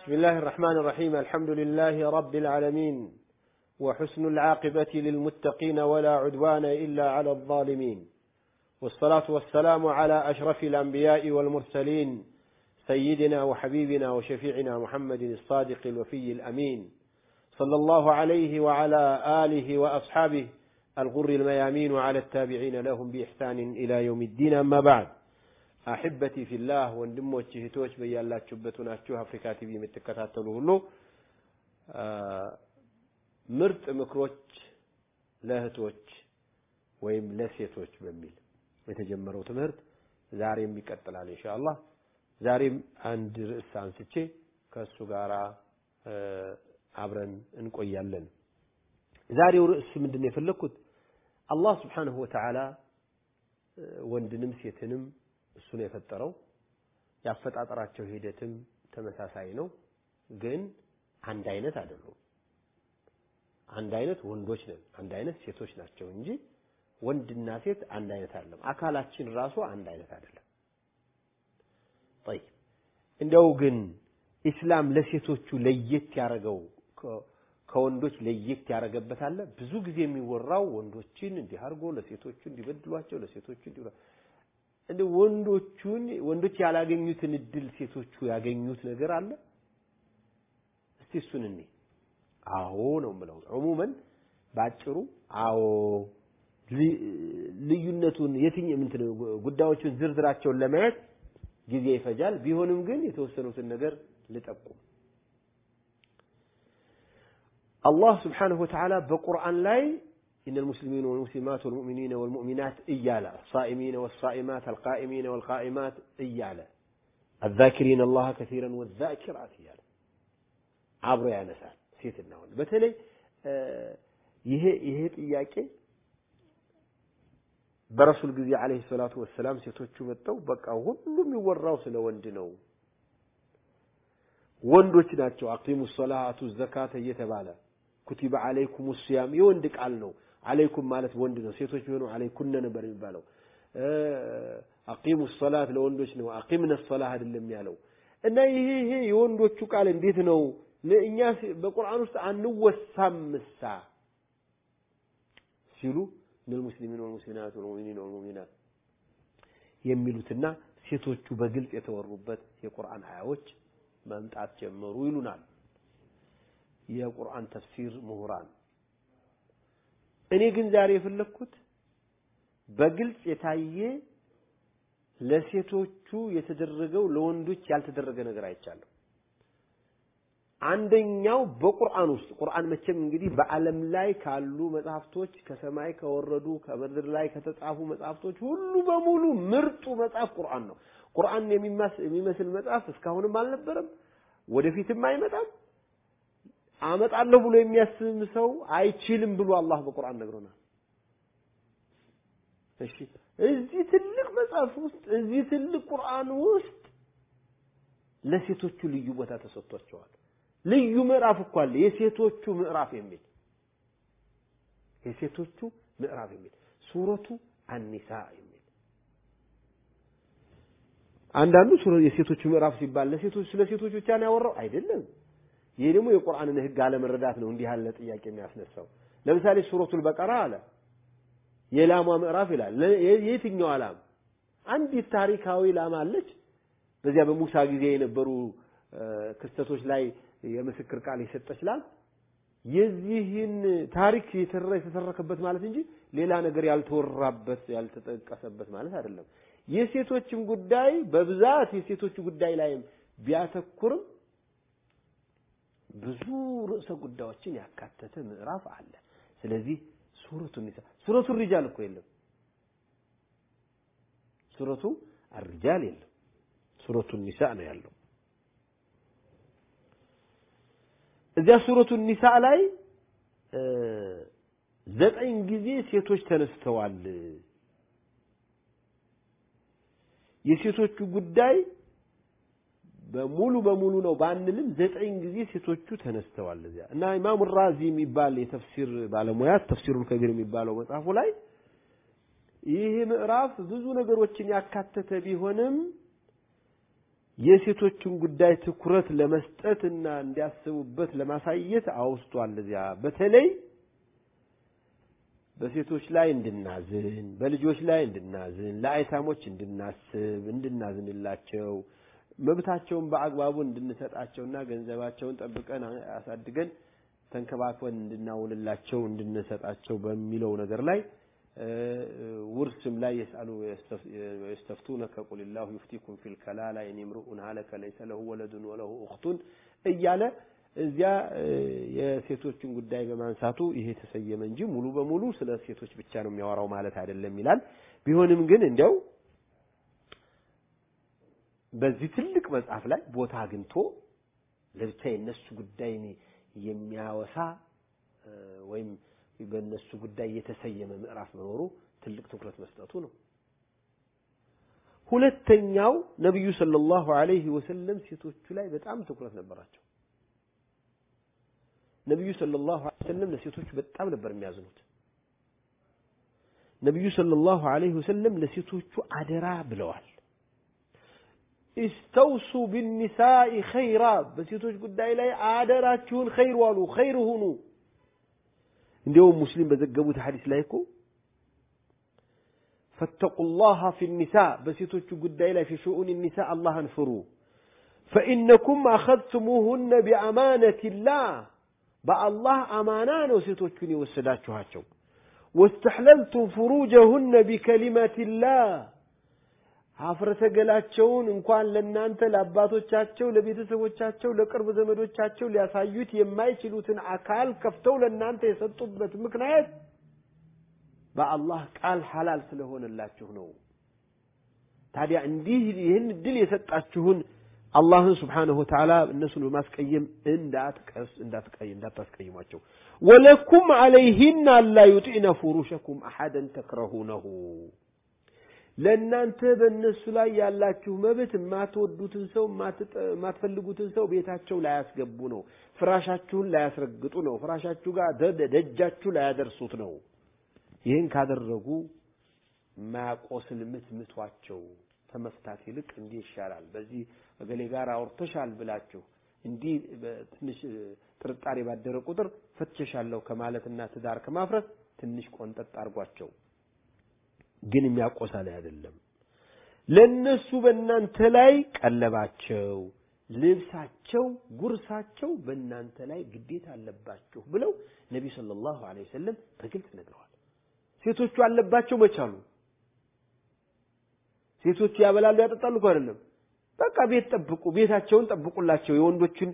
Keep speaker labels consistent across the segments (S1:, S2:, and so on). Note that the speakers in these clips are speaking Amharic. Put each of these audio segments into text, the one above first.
S1: بسم الله الرحمن الرحيم. الحمد لله رب العالمين وحسن العاقبة للمتقين ولا عدوان إلا على الظالمين. والصلاة والسلام على أشرف الأنبياء والمرسلين سيدنا وحبيبنا وشفيعنا محمد الصادق الوفي الأمين. صلى الله عليه وعلى آله وأصحابه الغر الميامين وعلى التابعين لهم بإحسان إلى يوم الدين أما بعد አሕበቲ ፊላህ ወንድሞች እህቶች በያላችሁበት ሆናችሁ አፍሪካ ቲቪ የምትከታተሉ ሁሉ ምርጥ ምክሮች ለእህቶች ወይም ለሴቶች በሚል የተጀመረው ትምህርት ዛሬም ይቀጥላል ኢንሻአላህ። ዛሬም አንድ ርዕስ አንስቼ ከእሱ ጋር አብረን እንቆያለን። ዛሬው ርዕስ ምንድን ነው የፈለግኩት? አላህ ስብሓንሁ ወተዓላ ወንድንም ሴትንም እሱ ነው የፈጠረው። ያፈጣጠራቸው ሂደትም ተመሳሳይ ነው፣ ግን አንድ አይነት አይደሉም። አንድ አይነት ወንዶች ነን፣ አንድ አይነት ሴቶች ናቸው እንጂ ወንድና ሴት አንድ አይነት አይደለም። አካላችን ራሱ አንድ አይነት አይደለም። ጠይብ እንደው ግን ኢስላም ለሴቶቹ ለየት ያደረገው ከወንዶች ለየት ያደረገበት አለ። ብዙ ጊዜ የሚወራው ወንዶችን እንዲህ አድርጎ ለሴቶቹ እንዲበድሏቸው ለሴቶቹ እንዲህ እንደ ወንዶቹን ወንዶች ያላገኙትን እድል ሴቶቹ ያገኙት ነገር አለ። እስቲ እሱን እኔ አዎ ነው የምለው። ዑሙመን ባጭሩ አዎ። ልዩነቱን የትኛው ምንትን ጉዳዮቹን ዝርዝራቸውን ለማየት ጊዜ ይፈጃል። ቢሆንም ግን የተወሰኑትን ነገር ልጠቁም። አላህ ስብሓነሁ ወተዓላ በቁርአን ላይ إن المسلمين والمسلمات والمؤمنين والمؤمنات إيالا الصائمين والصائمات القائمين والقائمات إيالا الذاكرين الله كثيرا والذاكرات إيالا عبر يا نسال ሴትና ወንድ በተለይ ይሄ ይሄ ጥያቄ በረሱል ጊዜ አለይሂ ሰላቱ ወሰላም ሴቶቹ መጥተው በቃ ሁሉም የሚወራው ስለ ወንድ ነው ወንዶች ናቸው አቂሙ ሰላቱ ዘካተ እየተባለ ኩቲበ አለይኩም ሲያም የወንድ ቃል ነው አለይኩም ማለት ወንድ ነው። ሴቶች ቢሆኑ አለይኩነ ነበር የሚባለው። አቂሙ ሰላት ለወንዶች ነው። አቂምነ ሰላህ አይደለም ያለው እና ይሄ ይሄ የወንዶቹ ቃል እንዴት ነው ለእኛ በቁርአን ውስጥ አንወሳምሳ ሲሉ እነል ሙስሊሚን ወልሙስሊማት ወልሙእሚኒን ወልሙእሚናት የሚሉትና ሴቶቹ በግልጽ የተወሩበት የቁርአን አያዎች መምጣት ጀመሩ ይሉናል የቁርአን ተፍሲር ምሁራን። እኔ ግን ዛሬ የፈለግኩት በግልጽ የታየ ለሴቶቹ የተደረገው ለወንዶች ያልተደረገ ነገር አይቻለሁ። አንደኛው በቁርአን ውስጥ ቁርአን መቼም እንግዲህ በዓለም ላይ ካሉ መጽሐፍቶች ከሰማይ ከወረዱ ከምድር ላይ ከተጻፉ መጽሐፍቶች ሁሉ በሙሉ ምርጡ መጽሐፍ ቁርአን ነው። ቁርአን የሚመስል መጽሐፍ እስካሁንም አልነበረም፣ ወደፊትም አይመጣም። አመጣለሁ ብሎ የሚያስብ ሰው አይችልም ብሎ አላህ በቁርአን ነግሮናል። እሺ እዚህ ትልቅ መጽሐፍ ውስጥ እዚህ ትልቅ ቁርአን ውስጥ ለሴቶቹ ልዩ ቦታ ተሰጥቷቸዋል። ልዩ ምዕራፍ እኮ አለ፣ የሴቶቹ ምዕራፍ የሚል የሴቶቹ ምዕራፍ የሚል ሱረቱ አኒሳ የሚል አንዳንዱ የሴቶቹ ምዕራፍ ሲባል ለሴቶች ስለ ሴቶች ብቻ ነው ያወራው አይደለም። ይሄ ደግሞ የቁርአንን ህግ አለመረዳት ነው እንዲህ ያለ ጥያቄ የሚያስነሳው። ለምሳሌ ሱረቱል በቀራ አለ የላሟ ምዕራፍ ይላል። የየትኛዋ ላም? አንዲት ታሪካዊ ላም አለች። በዚያ በሙሳ ጊዜ የነበሩ ክስተቶች ላይ የምስክር ቃል የሰጠች ላም የዚህን ታሪክ የተተረከበት ማለት እንጂ ሌላ ነገር ያልተወራበት ያልተጠቀሰበት ማለት አይደለም። የሴቶችም ጉዳይ በብዛት የሴቶቹ ጉዳይ ላይም ቢያተኩርም ብዙ ርዕሰ ጉዳዮችን ያካተተ ምዕራፍ አለ። ስለዚህ ሱረቱ ኒሳ ሱረቱ ሪጃል እኮ የለም። ሱረቱ አርጃል የለም። ሱረቱ ኒሳ ነው ያለው። እዚያ ሱረቱ ኒሳ ላይ ዘጠኝ ጊዜ ሴቶች ተነስተዋል። የሴቶቹ ጉዳይ በሙሉ በሙሉ ነው ባንልም ዘጠኝ ጊዜ ሴቶቹ ተነስተዋል እዚያ እና ኢማሙ ራዚ የሚባል የተፍሲር ባለሙያ ተፍሲሩል ከቢር የሚባለው መጽሐፉ ላይ ይህ ምዕራፍ ብዙ ነገሮችን ያካተተ ቢሆንም የሴቶችን ጉዳይ ትኩረት ለመስጠት እና እንዲያስቡበት ለማሳየት አውስቷል። እዚያ በተለይ በሴቶች ላይ እንድናዝን፣ በልጆች ላይ እንድናዝን፣ ለአይታሞች እንድናስብ፣ እንድናዝንላቸው መብታቸውን በአግባቡ እንድንሰጣቸውና ገንዘባቸውን ጠብቀን አሳድገን ተንከባክበን እንድናውልላቸው እንድንሰጣቸው በሚለው ነገር ላይ ውርስም ላይ يسألو يستفتونك قل الله يفتيكم في الكلالة إن امرؤ هلك ليس له ولد وله أخت እያለ እዚያ የሴቶችን ጉዳይ በማንሳቱ ይሄ ተሰየመ እንጂ ሙሉ በሙሉ ስለ ሴቶች ብቻ ነው የሚያወራው ማለት አይደለም ይላል። ቢሆንም ግን እንዲያው በዚህ ትልቅ መጽሐፍ ላይ ቦታ አግኝቶ ለብቻ የነሱ ጉዳይ የሚያወሳ ወይም በእነሱ ጉዳይ የተሰየመ ምዕራፍ መኖሩ ትልቅ ትኩረት መስጠቱ ነው። ሁለተኛው ነቢዩ ሰለላሁ ዐለይሂ ወሰለም ሴቶቹ ላይ በጣም ትኩረት ነበራቸው። ነቢዩ ሰለላሁ ዐለይሂ ወሰለም ለሴቶቹ በጣም ነበር የሚያዝኑት። ነቢዩ ሰለላሁ ዐለይሂ ወሰለም ለሴቶቹ አደራ ብለዋል። ኢስተውሱ ቢኒሳኢ ኸይራ፣ በሴቶች ጉዳይ ላይ አደራችሁን ኸይር ዋሉ፣ ኸይር ሁኑ። እንዲያውም ሙስሊም በዘገቡት ሐዲስ ላይ እኮ ፈተቁላህ ፊ ኒሳ በሴቶቹ ጉዳይ ላይ ፊ ሹኡን ኒሳ አላህን ፍሩ። ፈኢነኩም አኸዝቱሙሁነ ቢአማነቲላህ በአላህ አማና ነው ሴቶቹን የወሰዳችኋቸው። ወስተሕለልቱም ፍሩጀሁነ ቢከሊመቲላህ ሀፍረተ ገላቸውን እንኳን ለእናንተ ለአባቶቻቸው፣ ለቤተሰቦቻቸው፣ ለቅርብ ዘመዶቻቸው ሊያሳዩት የማይችሉትን አካል ከፍተው ለእናንተ የሰጡበት ምክንያት በአላህ ቃል ሐላል ስለሆነላችሁ ነው። ታዲያ እንዲህ ይህን እድል የሰጣችሁን አላህን ስብሓነሁ ወተዓላ እነሱን በማስቀየም እንዳትቀስ እንዳታስቀይሟቸው። ወለኩም ዐለይሂን አላ ዩጢዕነ ፉሩሸኩም አሐደን ተክረሁነሁ ለእናንተ በእነሱ ላይ ያላችሁ መብት የማትወዱትን ሰው የማትፈልጉትን ሰው ቤታቸው ላያስገቡ ነው። ፍራሻችሁን ላያስረግጡ ነው። ፍራሻችሁ ጋር ደጃችሁ ላያደርሱት ነው። ይህን ካደረጉ የማያቆስል ምት ምቷቸው። ከመፍታት ይልቅ እንዲህ ይሻላል፣ በዚህ እገሌ ጋር አውርተሻል ብላችሁ እንዲህ ትንሽ ጥርጣሬ ባደረ ቁጥር ፈትሸሻለሁ ከማለትና ትዳር ከማፍረስ ትንሽ ቆንጠጥ አድርጓቸው። ግን የሚያቆሳል አይደለም። ለነሱ በእናንተ ላይ ቀለባቸው፣ ልብሳቸው፣ ጉርሳቸው በእናንተ ላይ ግዴታ አለባችሁ ብለው ነቢ ሰለላሁ ዐለይሂ ወሰለም በግልጽ ነግረዋል። ሴቶቹ አለባቸው መቻሉ ሴቶቹ ያበላሉ ያጠጣሉ አይደለም። በቃ ቤት ጠብቁ፣ ቤታቸውን ጠብቁላቸው። የወንዶችን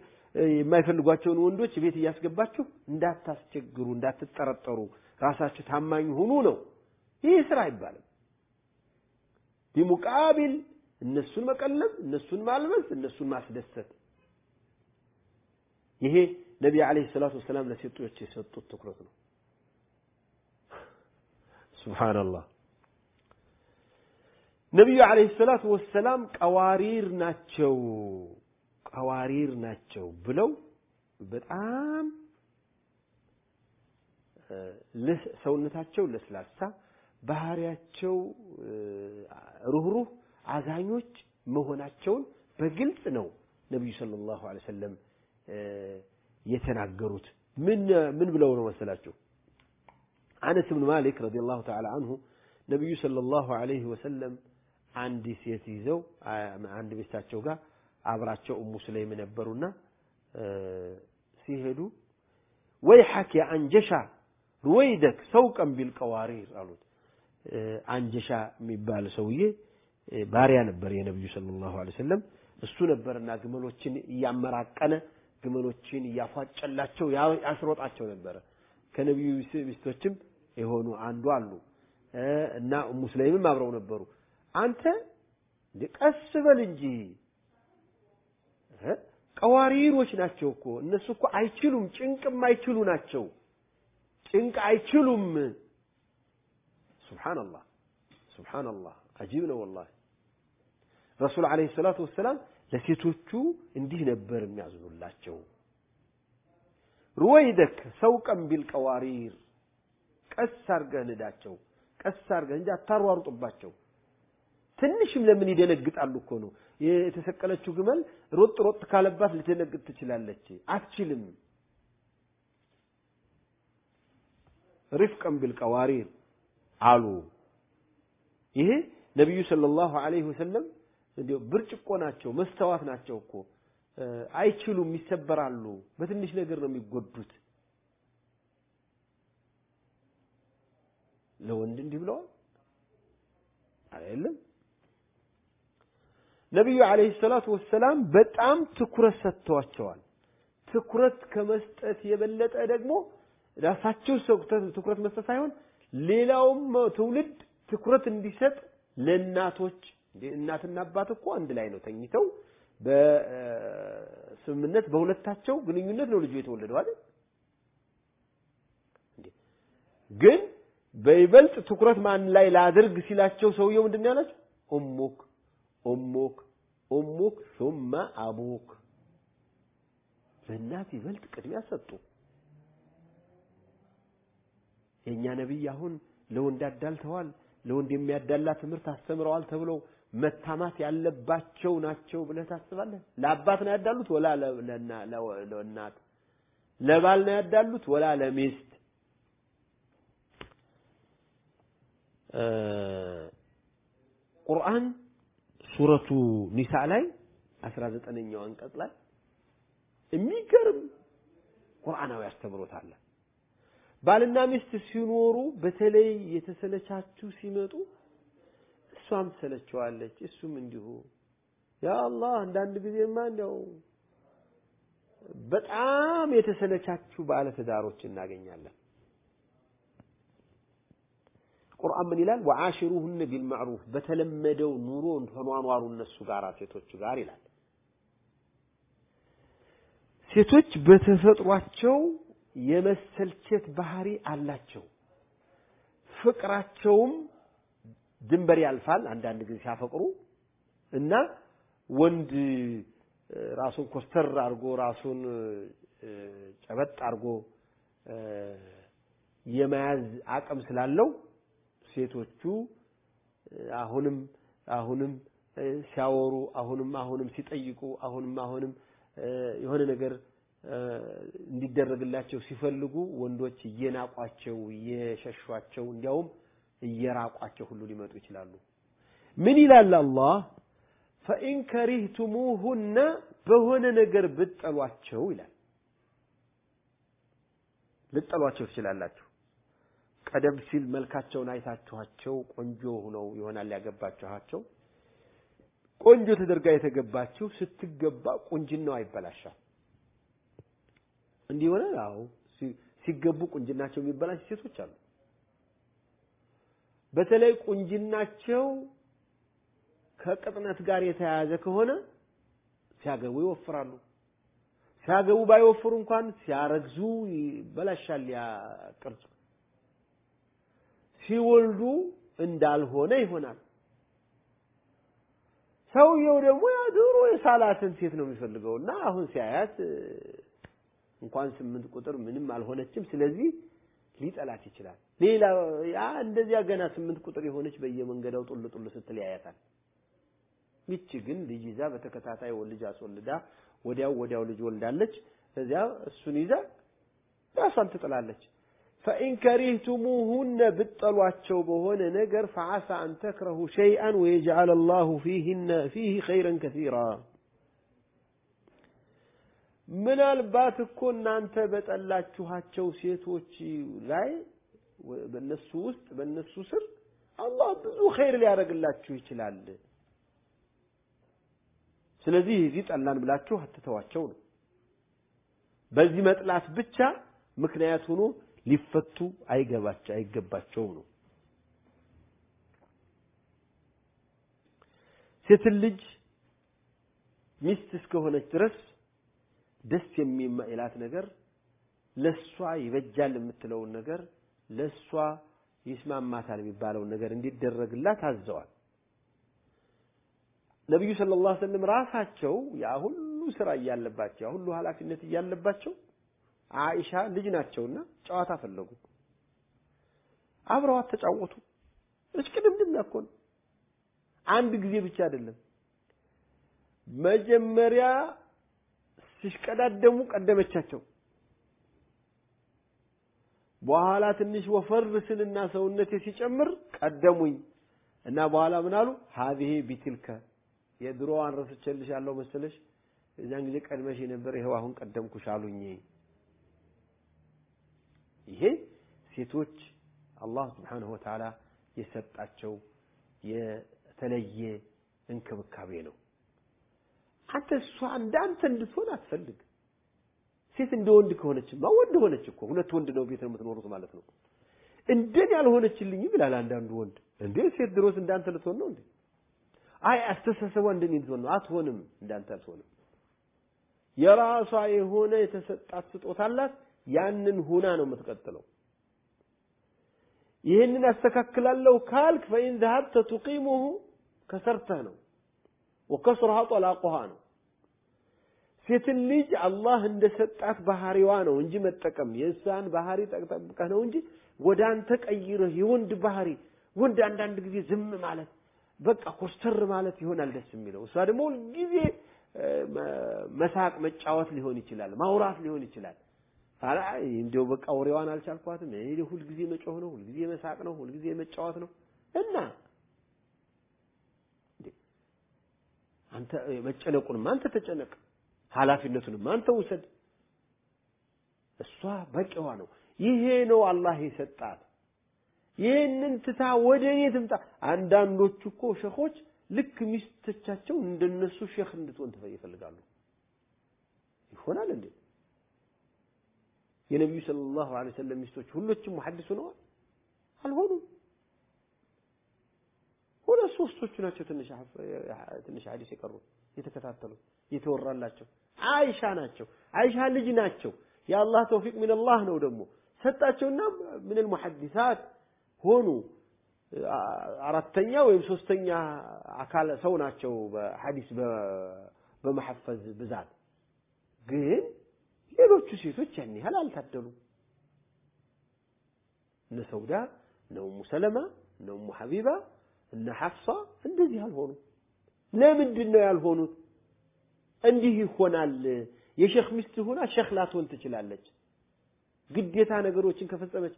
S1: የማይፈልጓቸውን ወንዶች ቤት እያስገባችሁ እንዳታስቸግሩ፣ እንዳትጠረጠሩ፣ ራሳችሁ ታማኝ ሁኑ ነው። ይህ ስራ አይባልም። ቢሙቃቢል እነሱን መቀለብ፣ እነሱን ማልበስ፣ እነሱን ማስደሰት። ይሄ ነቢ ዓለይሂ ሰላቱ ወሰላም ለሴቶች የሰጡት ትኩረት ነው። ሱብሓነላህ። ነቢዩ ዓለይሂ ሰላቱ ወሰላም ቀዋሪር ናቸው ቀዋሪር ናቸው ብለው በጣም ሰውነታቸው ለስላሳ ባህሪያቸው ሩህሩህ አዛኞች መሆናቸውን በግልጽ ነው ነቢዩ ሰለላሁ ዐለይሂ ወሰለም የተናገሩት። ምን ብለው ነው መሰላችሁ? አነስ ብን ማሊክ ረዲየላሁ ተዓላ አንሁ ነቢዩ ሰለላሁ ዐለይሂ ወሰለም አንድ ሴት ይዘው አንድ ቤታቸው ጋር አብራቸው ኡሙ ስለይም ነበሩና ሲሄዱ ወይ ሐኪ አንጀሻ ሩወይደክ ሰውቀን ቢልቀዋሪር አሉት። አንጀሻ የሚባል ሰውዬ ባሪያ ነበር የነቢዩ ሰለላሁ ዐለይሂ ወሰለም። እሱ ነበርና ግመሎችን እያመራቀነ ግመሎችን እያፏጨላቸው ያስሮጣቸው ነበረ። ከነቢዩ ሚስቶችም የሆኑ አንዱ አሉ እና ኡሙ ስለይምም አብረው ነበሩ። አንተ ቀስ በል እንጂ ቀዋሪሮች ናቸው እኮ እነሱ እኮ አይችሉም፣ ጭንቅም አይችሉ ናቸው። ጭንቅ አይችሉም። ሱብሓነላህ ሱብሓነላህ አጂብ ነው ወላሂ። ረሱል ዓለይሂ ሰላቱ ወሰላም ለሴቶቹ እንዲህ ነበር የሚያዝኑላቸው። ሩወይደክ ሰውቀን ቢልቀዋሪር ቀስ አርገህ ንዳቸው፣ ቀስ አርገህ እንጂ አታሯሩጥባቸው። ትንሽም ለምን ይደነግጣሉ እኮ ነው። የተሰቀለችው ግመል ሮጥ ሮጥ ካለባት ልትደነግጥ ትችላለች። አትችልም። ሪፍቀን ቢልቀዋሪር አሉ። ይሄ ነቢዩ ሰለላሁ ዐለይሂ ወሰለም እንዲያው ብርጭቆ ናቸው፣ መስተዋት ናቸው እኮ አይችሉም፣ ይሰበራሉ። በትንሽ ነገር ነው የሚጎዱት። ለወንድ እንዲህ ብለዋል አይደለም። ነቢዩ ዐለይሂ ሰላቱ ወሰላም በጣም ትኩረት ሰጥተዋቸዋል። ትኩረት ከመስጠት የበለጠ ደግሞ ራሳቸው ትኩረት መስጠት ሳይሆን ሌላውም ትውልድ ትኩረት እንዲሰጥ ለእናቶች እናትና አባት እኮ አንድ ላይ ነው ተኝተው በስምምነት በሁለታቸው ግንኙነት ነው ልጁ የተወለደው አይደል? ግን በይበልጥ ትኩረት ማን ላይ ላድርግ ሲላቸው ሰውየው ምንድን ያላቸው? ኡሙክ ኡሙክ ኡሙክ ሱመ አቡክ ለእናት ይበልጥ ቅድሚያ ሰጡ። የእኛ ነቢይ አሁን ለወንድ አዳልተዋል፣ ለወንድ የሚያዳላ ትምህርት አስተምረዋል ተብለው መታማት ያለባቸው ናቸው ብለህ ታስባለህ? ለአባት ነው ያዳሉት ወላ ለእናት? ለባል ነው ያዳሉት ወላ ለሚስት? ቁርአን ሱረቱ ኒሳ ላይ 19ኛው አንቀጽ ላይ የሚገርም ቁርአናዊ አስተምሮት አለ። ባልና ሚስት ሲኖሩ በተለይ የተሰለቻቹ ሲመጡ እሷም ትሰለቸዋለች፣ እሱም እንዲሁ። ያ አላህ አንዳንድ ጊዜማ እንዲያው በጣም የተሰለቻቹ ባለ ትዳሮች እናገኛለን። ቁርአን ምን ይላል? ወዓሽሩሁነ ቢልማዕሩፍ በተለመደው ኑሮ ተኗኗሩ እነሱ ጋር ሴቶቹ ጋር ይላል። ሴቶች በተፈጥሯቸው የመሰልቸት ባህሪ አላቸው። ፍቅራቸውም ድንበር ያልፋል። አንዳንድ ጊዜ ሲያፈቅሩ እና ወንድ ራሱን ኮስተር አድርጎ ራሱን ጨበጥ አድርጎ የመያዝ አቅም ስላለው ሴቶቹ አሁንም አሁንም ሲያወሩ አሁንም አሁንም ሲጠይቁ አሁንም አሁንም የሆነ ነገር እንዲደረግላቸው ሲፈልጉ ወንዶች እየናቋቸው እየሸሿቸው እንዲያውም እየራቋቸው ሁሉ ሊመጡ ይችላሉ። ምን ይላል አላህ? ፈኢን ከሪህቱሙሁነ በሆነ ነገር ብትጠሏቸው ይላል። ልጠሏቸው ትችላላችሁ። ቀደም ሲል መልካቸውን አይታችኋቸው ቆንጆ ሆነው ይሆናል ያገባችኋቸው። ቆንጆ ተደርጋ የተገባችው ስትገባ ቁንጅናዋ ይበላሻል። እንዲህ አዎ ሲገቡ ቁንጅናቸው የሚበላሽ ሴቶች አሉ። በተለይ ቁንጅናቸው ከቅጥነት ጋር የተያያዘ ከሆነ ሲያገቡ ይወፍራሉ። ሲያገቡ ባይወፍሩ እንኳን ሲያረግዙ ይበላሻል ያ ቅርጽ። ሲወልዱ እንዳልሆነ ይሆናል። ሰውየው ደግሞ ያ ድሮ የሳላትን ሴት ነው የሚፈልገው እና አሁን ሲያያት እንኳን ስምንት ቁጥር ምንም አልሆነችም። ስለዚህ ሊጠላት ይችላል። ሌላ ያ እንደዚያ ገና ስምንት ቁጥር የሆነች በየመንገዳው ጡል ጡል ስትል ያያታል። ይቺ ግን ልጅ ይዛ በተከታታይ ልጅ አስወልዳ ወዲያው ወዲያው ልጅ ወልዳለች። ከዚያ እሱን ይዛ ራሷን ትጥላለች። ፈኢን ከሪህቱሙሁነ ብጠሏቸው በሆነ ነገር ፈዓሳ አን ተክረሁ ሸይአን ወየጅዐለ አላሁ ፊህ ኸይረን ከሲራ ምናልባት እኮ እናንተ በጠላችኋቸው ሴቶች ላይ በእነሱ ውስጥ በእነሱ ስር አላህ ብዙ ኸይር ሊያደርግላችሁ ይችላል። ስለዚህ እዚህ ጠላን ብላችሁ አትተዋቸው ነው። በዚህ መጥላት ብቻ ምክንያት ሆኖ ሊፈቱ አይገባቸው አይገባቸውም ነው። ሴትን ልጅ ሚስት እስከሆነች ድረስ ደስ የሚላት ነገር ለሷ ይበጃል የምትለውን ነገር ለሷ ይስማማታል የሚባለውን ነገር እንዲደረግላት አዘዋል። ነቢዩ ሰለላሁ ዐለይሂ ወሰለም ራሳቸው ያ ሁሉ ስራ እያለባቸው ያ ሁሉ ኃላፊነት እያለባቸው አይሻ ልጅ ናቸውና ጨዋታ ፈለጉ። አብረዋት ተጫወቱ። እሽቅድምድም እኮ ነው። አንድ ጊዜ ብቻ አይደለም። መጀመሪያ ሲሽቀዳደሙ ቀደመቻቸው። በኋላ ትንሽ ወፈር ስልና ሰውነቴ ሲጨምር ቀደሙኝ እና በኋላ ምን አሉ? ሀዚህ ቢትልከ የድሮዋን ረስቼልሻለሁ መሰለሽ፣ እዚያን ጊዜ ቀድመሽ ነበር፣ ይኸው አሁን ቀደምኩሽ አሉኝ። ይሄ ሴቶች አላህ ስብሓነሁ ወተዓላ የሰጣቸው የተለየ እንክብካቤ ነው። አንተ እሷ እንዳንተ እንድትሆን አትፈልግ። ሴት እንደ ወንድ ከሆነችማ ወንድ ሆነች እኮ ሁለት ወንድ ነው ቤት ነው የምትኖሩት ማለት ነው። እንደኔ ያልሆነችልኝ ይላል አንዳንዱ ወንድ። እንዴ ሴት ድሮስ እንዳንተ ልትሆን ነው እንዴ? አይ አስተሳሰቧ እንደኔ ልትሆን ነው። አትሆንም፣ እንዳንተ አትሆንም። የራሷ የሆነ የተሰጣት ስጦታ አላት። ያንን ሁና ነው የምትቀጥለው። ይህንን አስተካክላለሁ ካልክ ፈኢን ዘሀብተ ቱቂሙሁ ከሰርተህ ነው ወከስሩሃ ጠላቁሃ ነው። ሴትን ልጅ አላህ እንደሰጣት ባህሪዋ ነው እንጂ መጠቀም የእሷን ባህሪ ጠብቀህ ነው እንጂ ወደ አንተ ቀይረህ የወንድ ባህሪ ወንድ አንዳንድ ጊዜ ዝም ማለት በቃ ኮስተር ማለት ይሆናል ደስ የሚለው። እሷ ደግሞ ሁልጊዜ መሳቅ መጫወት ሊሆን ይችላል፣ ማውራት ሊሆን ይችላል። አላ እንደው በቃ ወሬዋን አልቻልኳትም። ሁልጊዜ መጮህ ነው፣ ሁልጊዜ መሳቅ ነው፣ ሁልጊዜ መጫወት ነው እና አንተ መጨነቁንም አንተ ተጨነቅ፣ ኃላፊነቱንም አንተ ውሰድ። እሷ በቂዋ ነው። ይሄ ነው አላህ የሰጣት። ይህንን ትታ ወደ እኔ ትምጣ። አንዳንዶቹ እኮ ሸኾች ልክ ሚስቶቻቸው እንደነሱ ሼክ እንድትሆን ይፈልጋሉ። ይሆናል እንዴ? የነቢዩ ሰለላሁ ዐለይሂ ወሰለም ሚስቶች ሁሎችም ሙሐዲስ ሆነዋል? አልሆኑም። ሶስቶቹ ናቸው ትንሽ ትንሽ ሐዲስ የተከታተሉት የተወራላቸው አይሻ ናቸው። አይሻ ልጅ ናቸው። የአላህ ተውፊቅ ሚነላህ ነው ደግሞ ሰጣቸውና ምን ሙሐዲሳት ሆኑ። አራተኛ ወይም ሶስተኛ አካል ሰው ናቸው በሐዲስ በመሐፈዝ ብዛት። ግን ሌሎቹ ሴቶች ያን ያህል አልታደሉም። እነ ሰውዳ እነ ኡሙ እነ ኡሙ እነ ሐፍሳ እንደዚህ አልሆኑ። ለምንድን ነው ያልሆኑት? እንዲህ ይሆናል። የሼክ ሚስት ሆና ሼክ ላትሆን ትችላለች። ግዴታ ነገሮችን ከፈጸመች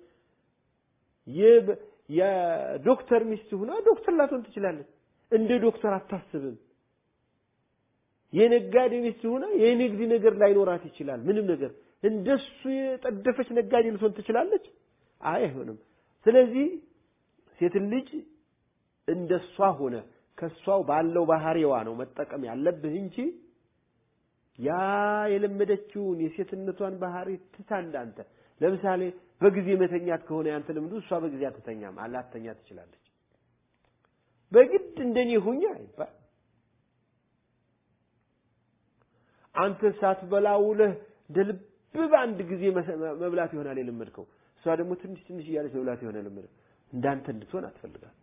S1: የዶክተር ሚስት ሆና ዶክተር ላትሆን ትችላለች። እንደ ዶክተር አታስብም። የነጋዴ ሚስት ሆና የንግድ ነገር ላይኖራት ይችላል። ምንም ነገር እንደሱ የጠደፈች ነጋዴ ልትሆን ትችላለች። አይ አይሆንም። ስለዚህ ሴትን ልጅ እንደሷ ሆነ ከሷው ባለው ባህሪዋ ነው መጠቀም ያለብህ እንጂ ያ የለመደችውን የሴትነቷን ባህሪ ትታ እንዳንተ ለምሳሌ በጊዜ መተኛት ከሆነ ያንተ ልምዱ እሷ በጊዜ አትተኛም፣ አላተኛ ትችላለች። በግድ እንደኔ ሁኛ አይባል። አንተ ሳትበላ ውለህ እንደ ልብ በአንድ ጊዜ መብላት ይሆናል የለመድከው። እሷ ደግሞ ትንሽ ትንሽ እያለች መብላት ይሆናል የለመደው። እንዳንተ እንድትሆን አትፈልጋል።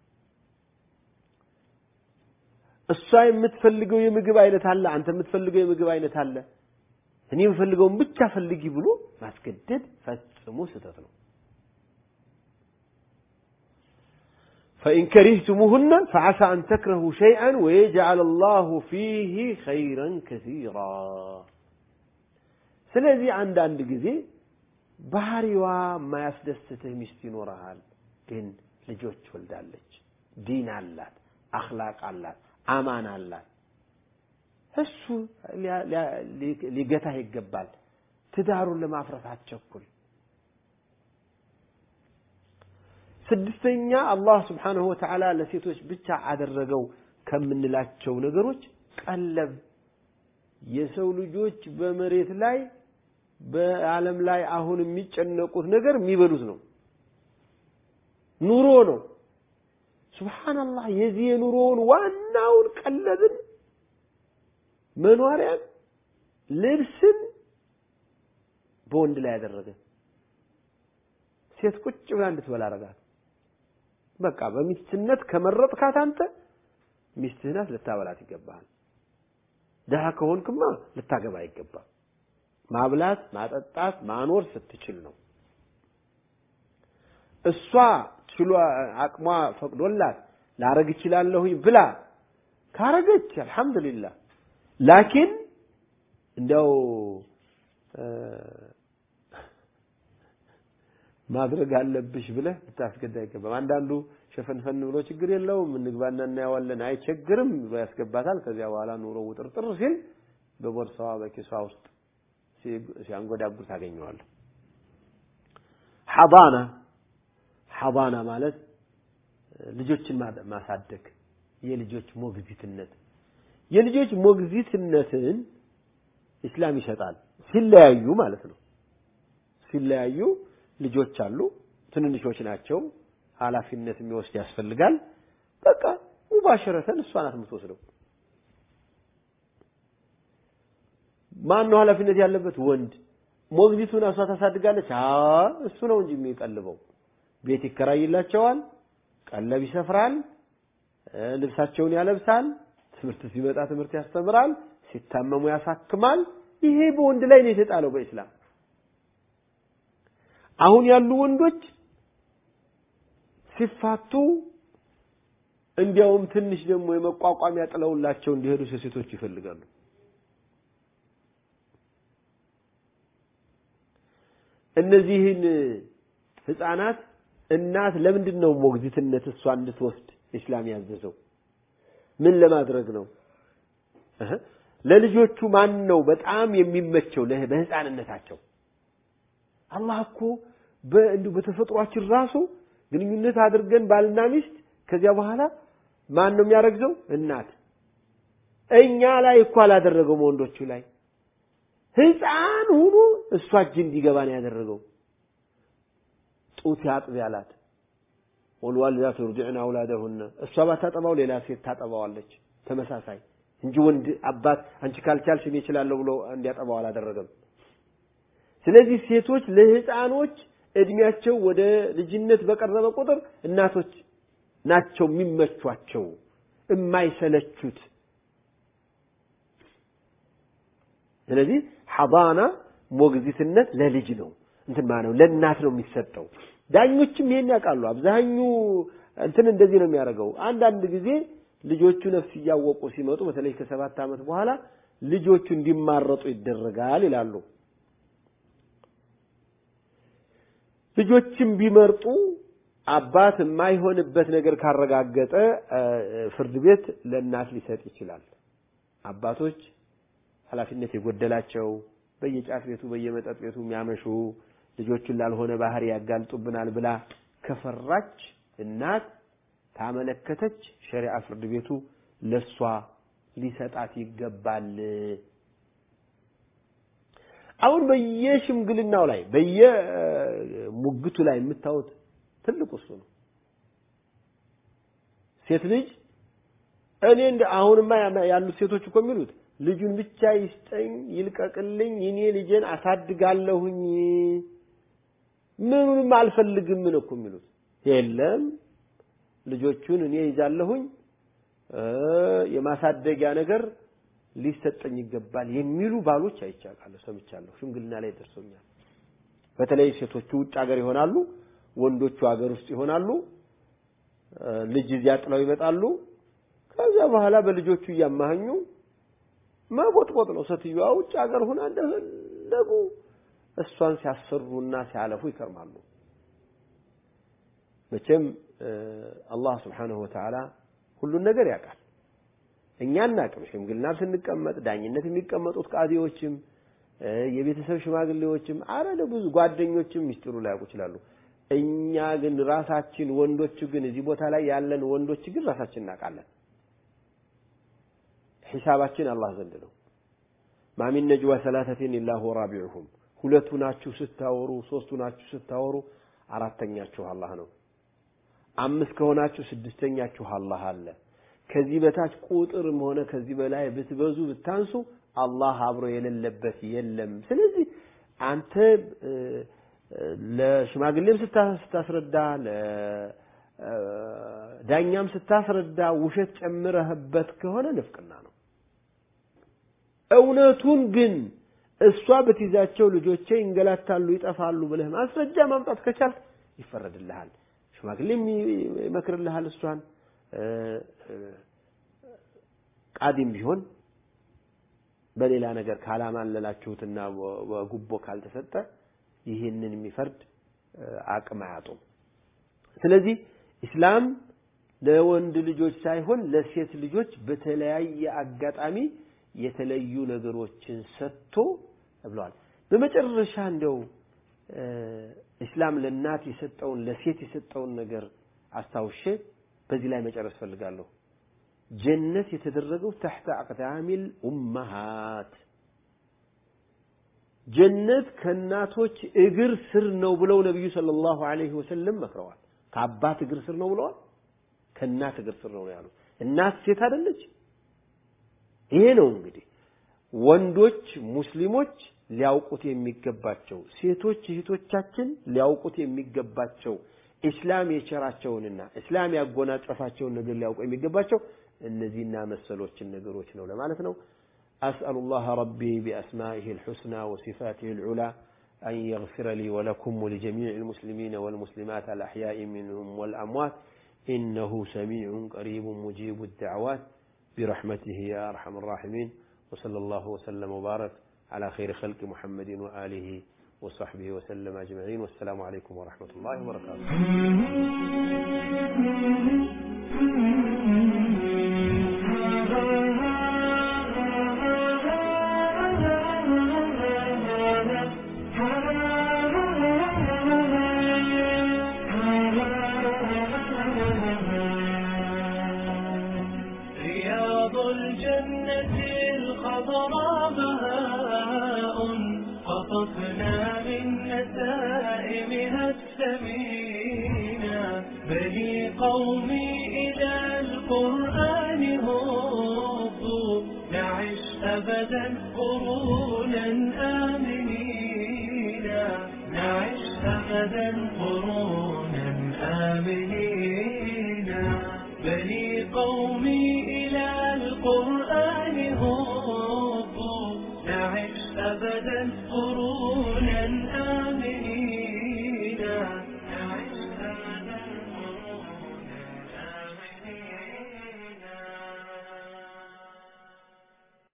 S1: እሷ የምትፈልገው የምግብ አይነት አለ፣ አንተ የምትፈልገው የምግብ አይነት አለ። እኔ የምፈልገውን ብቻ ፈልጊ ብሎ ማስገደድ ፈጽሞ ስህተት ነው። فإن كرهتموهن فعسى أن تكرهوا شيئا ويجعل الله فيه خيرا كثيرا ስለዚህ አንዳንድ ጊዜ ባህሪዋ የማያስደስትህ ሚስት ይኖረሃል፣ ግን ልጆች ወልዳለች፣ ዲን አላት፣ አኽላቅ አላት፣ አማን አላት። እሱ ሊገታህ ይገባል። ትዳሩን ለማፍረስ አትቸኩል። ስድስተኛ አላህ ስብሓንሁ ወተዓላ ለሴቶች ብቻ አደረገው ከምንላቸው ነገሮች ቀለብ። የሰው ልጆች በመሬት ላይ በዓለም ላይ አሁን የሚጨነቁት ነገር የሚበሉት ነው፣ ኑሮ ነው። ሱብሓነላህ የዚህ የኑሮውን ዋናውን ቀለብን መኖሪያን ልብስን በወንድ ላይ ያደረገ ሴት ቁጭ ብላ እንድትበላ አረጋት። በቃ በሚስትነት ከመረጥካት አንተ ሚስትህ ልታበላት ይገባሃል። ድሃ ከሆንክማ ልታገባ አይገባም። ማብላት፣ ማጠጣት፣ ማኖር ስትችል ነው። እሷ ችሎ አቅሟ ፈቅዶላት ላረግ እችላለሁኝ ብላ ካረገች አልሐምዱሊላህ። ላኪን እንዲያው ማድረግ አለብሽ ብለህ ልታስገዳ አይገባም። አንዳንዱ ሸፈንፈን ብሎ ችግር የለውም እንግባና እናየዋለን አይቸግርም ያስገባታል። ከዚያ በኋላ ኑሮ ውጥርጥር ሲል በቦርሳዋ በኪሷ ውስጥ ሲያንጎዳጉር ታገኘዋለህ። ሐዳና ሐዳና ማለት ልጆችን ማሳደግ የልጆች ሞግዚትነት የልጆች ሞግዚትነትን ኢስላም ይሰጣል። ሲለያዩ ማለት ነው። ሲለያዩ ልጆች አሉ፣ ትንንሾች ናቸው። ኃላፊነት የሚወስድ ያስፈልጋል። በቃ ሙባሸረተን እሷ ናት የምትወስደው። ማን ነው ኃላፊነት ያለበት? ወንድ። ሞግዚቱን እሷ ታሳድጋለች። እሱ ነው እንጂ የሚቀልበው። ቤት ይከራይላቸዋል፣ ቀለብ ይሰፍራል፣ ልብሳቸውን ያለብሳል፣ ትምህርት ሲመጣ ትምህርት ያስተምራል፣ ሲታመሙ ያሳክማል። ይሄ በወንድ ላይ ነው የተጣለው በኢስላም። አሁን ያሉ ወንዶች ሲፋቱ እንዲያውም ትንሽ ደግሞ የመቋቋሚያ ጥለውላቸው እንዲሄዱ ሴቶች ይፈልጋሉ። እነዚህን ህፃናት እናት ለምንድን ነው ሞግዚትነት እሷ እንድትወስድ ኢስላም ያዘዘው? ምን ለማድረግ ነው? ለልጆቹ ማን ነው በጣም የሚመቸው በህፃንነታቸው? አላህ እኮ በእንዲሁ በተፈጥሯችን ራሱ ግንኙነት አድርገን ባልና ሚስት ከዚያ በኋላ ማን ነው የሚያረግዘው? እናት። እኛ ላይ እኮ አላደረገውም፣ ወንዶቹ ላይ ህፃን ሁኑ እሷ እጅ እንዲገባ ነው ያደረገው። ጡት ያጥብ ያላት ወልዋሊዳቱ ዩርዲዕነ አውላደሁነ እሷ ባታጠባው ሌላ ሴት ታጠባዋለች። ተመሳሳይ እንጂ ወንድ አባት አንቺ ካልቻልሽ እኔ እችላለሁ ብሎ እንዲያጠባው አላደረገም። ስለዚህ ሴቶች ለህፃኖች እድሜያቸው ወደ ልጅነት በቀረበ ቁጥር እናቶች ናቸው የሚመቿቸው የማይሰለቹት። ስለዚህ ሐዳና ሞግዚትነት ለልጅ ነው እንትን ማለት ነው ለእናት ነው የሚሰጠው። ዳኞችም ይሄን ያውቃሉ። አብዛኙ እንትን እንደዚህ ነው የሚያደርገው። አንዳንድ ጊዜ ልጆቹ ነፍስ እያወቁ ሲመጡ በተለይ ከሰባት ዓመት በኋላ ልጆቹ እንዲማረጡ ይደረጋል ይላሉ። ልጆችም ቢመርጡ አባት የማይሆንበት ነገር ካረጋገጠ ፍርድ ቤት ለእናት ሊሰጥ ይችላል። አባቶች ኃላፊነት የጎደላቸው በየጫት ቤቱ በየመጠጥ ቤቱ የሚያመሹ ልጆቹን ላልሆነ ባህሪ ያጋልጡብናል ብላ ከፈራች እናት ታመለከተች፣ ሸሪዓ ፍርድ ቤቱ ለሷ ሊሰጣት ይገባል። አሁን በየሽምግልናው ላይ በየሙግቱ ላይ የምታዩት ትልቁ እሱ ነው። ሴት ልጅ እኔ እንደ አሁንማ ያሉት ሴቶች እኮ የሚሉት ልጁን ብቻ ይስጠኝ ይልቀቅልኝ፣ እኔ ልጄን አሳድጋለሁኝ፣ ምኑንም አልፈልግም ነው እኮ የሚሉት። የለም ልጆቹን እኔ ይዛለሁኝ፣ የማሳደጊያ ነገር ሊሰጠኝ ይገባል የሚሉ ባሎች አይቻቃለሁ፣ ሰምቻለሁ። ሽምግልና ላይ ደርሶኛል። በተለይ ሴቶቹ ውጭ ሀገር ይሆናሉ፣ ወንዶቹ ሀገር ውስጥ ይሆናሉ። ልጅ እዚያ ጥለው ይመጣሉ። ከዚያ በኋላ በልጆቹ እያማኸኙ መቦጥቦጥ ነው። ሴትዮዋ ውጭ ሀገር ሆና እንደፈለጉ እሷን ሲያሰሩና ሲያለፉ ይከርማሉ። መቼም አላህ ስብሓነሁ ወተዓላ ሁሉን ነገር ያውቃል። እኛ እናቅም። ሽምግልና ስንቀመጥ ዳኝነት የሚቀመጡት ቃዲዎችም የቤተሰብ ሽማግሌዎችም አረ ብዙ ጓደኞችም ሚስጥሩ ላያውቁ ይችላሉ። እኛ ግን ራሳችን ወንዶች ግን እዚህ ቦታ ላይ ያለን ወንዶች ግን ራሳችን እናውቃለን። ሒሳባችን አላህ ዘንድ ነው። ማሚን ነጅዋ ሰላተቲን ኢላ ራቢዑሁም ሁለቱ ናችሁ ስታወሩ፣ ሶስቱ ናችሁ ስታወሩ፣ አራተኛችሁ አላህ ነው። አምስት ከሆናችሁ ስድስተኛችሁ አላህ አለ። ከዚህ በታች ቁጥርም ሆነ ከዚህ በላይ ብትበዙ ብታንሱ አላህ አብሮ የሌለበት የለም። ስለዚህ አንተ ለሽማግሌም ስታስረዳ ለዳኛም ስታስረዳ ውሸት ጨምረህበት ከሆነ ንፍቅና ነው። እውነቱን ግን እሷ ብትይዛቸው ልጆቼ ይንገላታሉ፣ ይጠፋሉ ብለህ ማስረጃ ማምጣት ከቻልክ ይፈረድልሃል። ሽማግሌም ይመክርልሃል እሷን ቃዲም ቢሆን በሌላ ነገር ካላማለላችሁትና በጉቦ ካልተሰጠ ይህንን የሚፈርድ አቅም አያጡም። ስለዚህ ኢስላም ለወንድ ልጆች ሳይሆን ለሴት ልጆች በተለያየ አጋጣሚ የተለዩ ነገሮችን ሰጥቶ ብለዋል። በመጨረሻ እንደው ኢስላም ለእናት የሰጠውን ለሴት የሰጠውን ነገር አስታውሼ በዚህ ላይ መጨረስ ፈልጋለሁ። ጀነት የተደረገው ተሕተ አቅዳሚል ኡመሃት ጀነት ከእናቶች እግር ስር ነው ብለው ነቢዩ ሰለላሁ ዐለይሂ ወሰለም መክረዋል። ከአባት እግር ስር ነው ብለዋል። ከእናት እግር ስር ነው ያሉት። እናት ሴት አይደለች? ይሄ ነው እንግዲህ ወንዶች ሙስሊሞች ሊያውቁት የሚገባቸው ሴቶች እህቶቻችን ሊያውቁት የሚገባቸው ኢስላም የቸራቸውንና ኢስላም ያጎናጸፋቸውን ነገር ሊያውቁ የሚገባቸው እነዚህና መሰሎችን ነገሮች ነው ለማለት ነው። أسأل الله ربي بأسمائه الحسنى وصفاته العلى أن يغفر لي ولكم ولجميع المسلمين والمسلمات الأحياء منهم والأموات إنه سميع قريب مجيب الدعوات برحمته يا أرحم الراحمين وصلى الله وسلم وبارك على خير خلق محمد وآله وصحبه وسلم أجمعين والسلام عليكم ورحمة الله وبركاته.